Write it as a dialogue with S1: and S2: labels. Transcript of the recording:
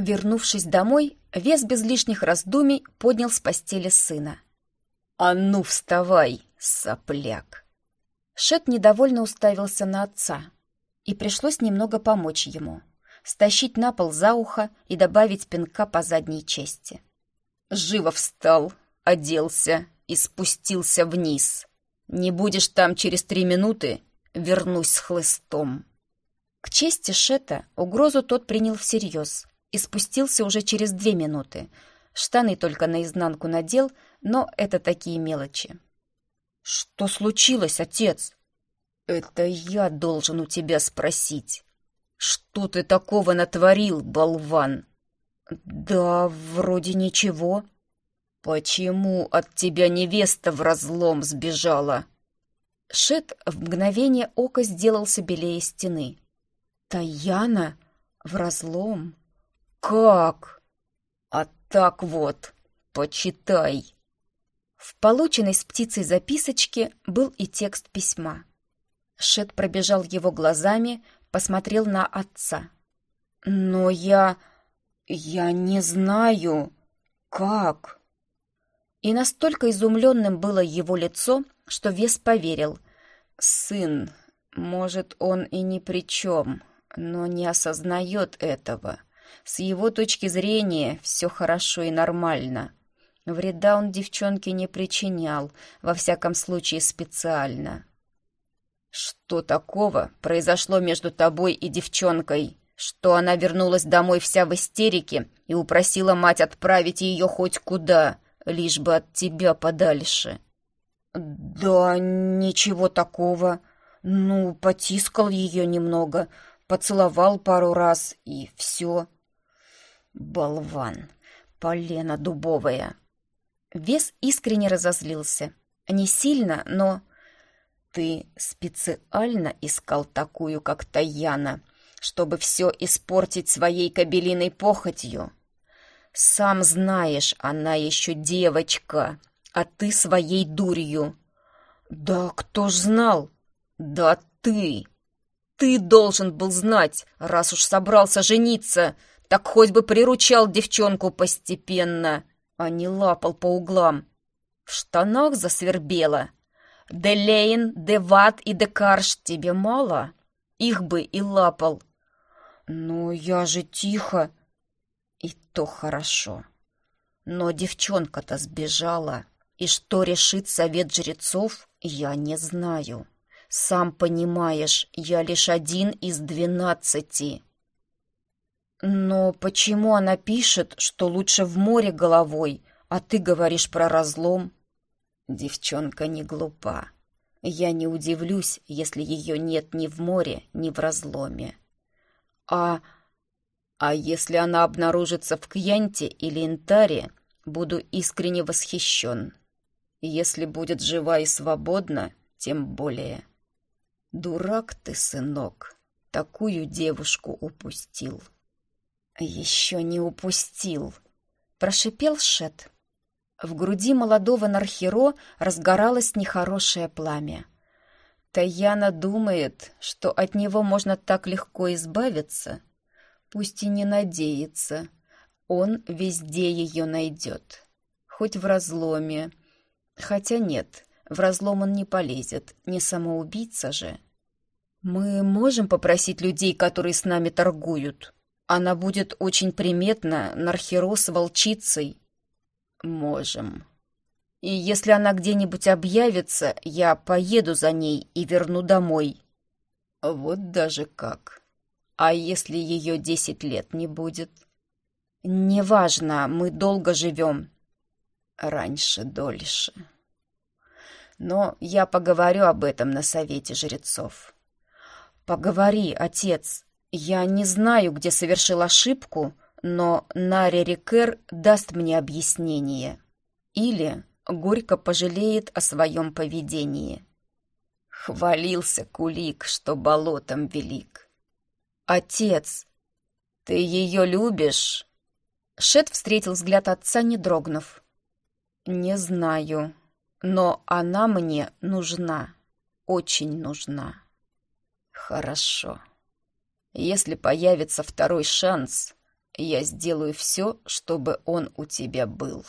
S1: Вернувшись домой, Вес без лишних раздумий поднял с постели сына. «А ну, вставай, сопляк!» Шет недовольно уставился на отца, и пришлось немного помочь ему, стащить на пол за ухо и добавить пинка по задней части. «Живо встал, оделся и спустился вниз. Не будешь там через три минуты, вернусь с хлыстом». К чести Шета угрозу тот принял всерьез и спустился уже через две минуты. Штаны только наизнанку надел, но это такие мелочи. «Что случилось, отец?» «Это я должен у тебя спросить. Что ты такого натворил, болван?» «Да, вроде ничего». «Почему от тебя невеста в разлом сбежала?» Шет в мгновение ока сделался белее стены. «Таяна? В разлом? Как?» «А так вот, почитай». В полученной с птицей записочке был и текст письма. Шет пробежал его глазами, посмотрел на отца. «Но я... я не знаю, как...» И настолько изумленным было его лицо, что Вес поверил. «Сын, может, он и ни при чем, но не осознает этого. С его точки зрения все хорошо и нормально. Вреда он девчонке не причинял, во всяком случае специально. «Что такого произошло между тобой и девчонкой? Что она вернулась домой вся в истерике и упросила мать отправить ее хоть куда, лишь бы от тебя подальше?» «Да ничего такого. Ну, потискал ее немного, поцеловал пару раз, и все». «Болван, полена дубовая!» Вес искренне разозлился. Не сильно, но... Ты специально искал такую, как Таяна, чтобы все испортить своей кабелиной похотью? Сам знаешь, она еще девочка, а ты своей дурью. Да кто ж знал? Да ты! Ты должен был знать, раз уж собрался жениться, так хоть бы приручал девчонку постепенно а не лапал по углам. В штанах засвербело. Де Лейн, де Ват и де Карш тебе мало? Их бы и лапал. Ну, я же тихо. И то хорошо. Но девчонка-то сбежала. И что решит совет жрецов, я не знаю. Сам понимаешь, я лишь один из двенадцати. Но почему она пишет, что лучше в море головой, а ты говоришь про разлом? Девчонка не глупа. Я не удивлюсь, если ее нет ни в море, ни в разломе. А... А если она обнаружится в Кьянте или Интаре, буду искренне восхищен. Если будет жива и свободна, тем более. Дурак ты, сынок, такую девушку упустил. «Еще не упустил!» — прошипел Шет. В груди молодого Нархеро разгоралось нехорошее пламя. Таяна думает, что от него можно так легко избавиться. Пусть и не надеется. Он везде ее найдет. Хоть в разломе. Хотя нет, в разлом он не полезет, не самоубийца же. «Мы можем попросить людей, которые с нами торгуют?» Она будет очень приметна, Нархеро с волчицей. Можем. И если она где-нибудь объявится, я поеду за ней и верну домой. Вот даже как. А если ее десять лет не будет? Неважно, мы долго живем. Раньше дольше. Но я поговорю об этом на совете жрецов. Поговори, отец, я не знаю, где совершил ошибку, но Нари Рикер даст мне объяснение. Или горько пожалеет о своем поведении. Хвалился Кулик, что болотом велик. «Отец, ты ее любишь?» Шет встретил взгляд отца, не дрогнув. «Не знаю, но она мне нужна, очень нужна». «Хорошо». Если появится второй шанс, Я сделаю все, чтобы он у тебя был».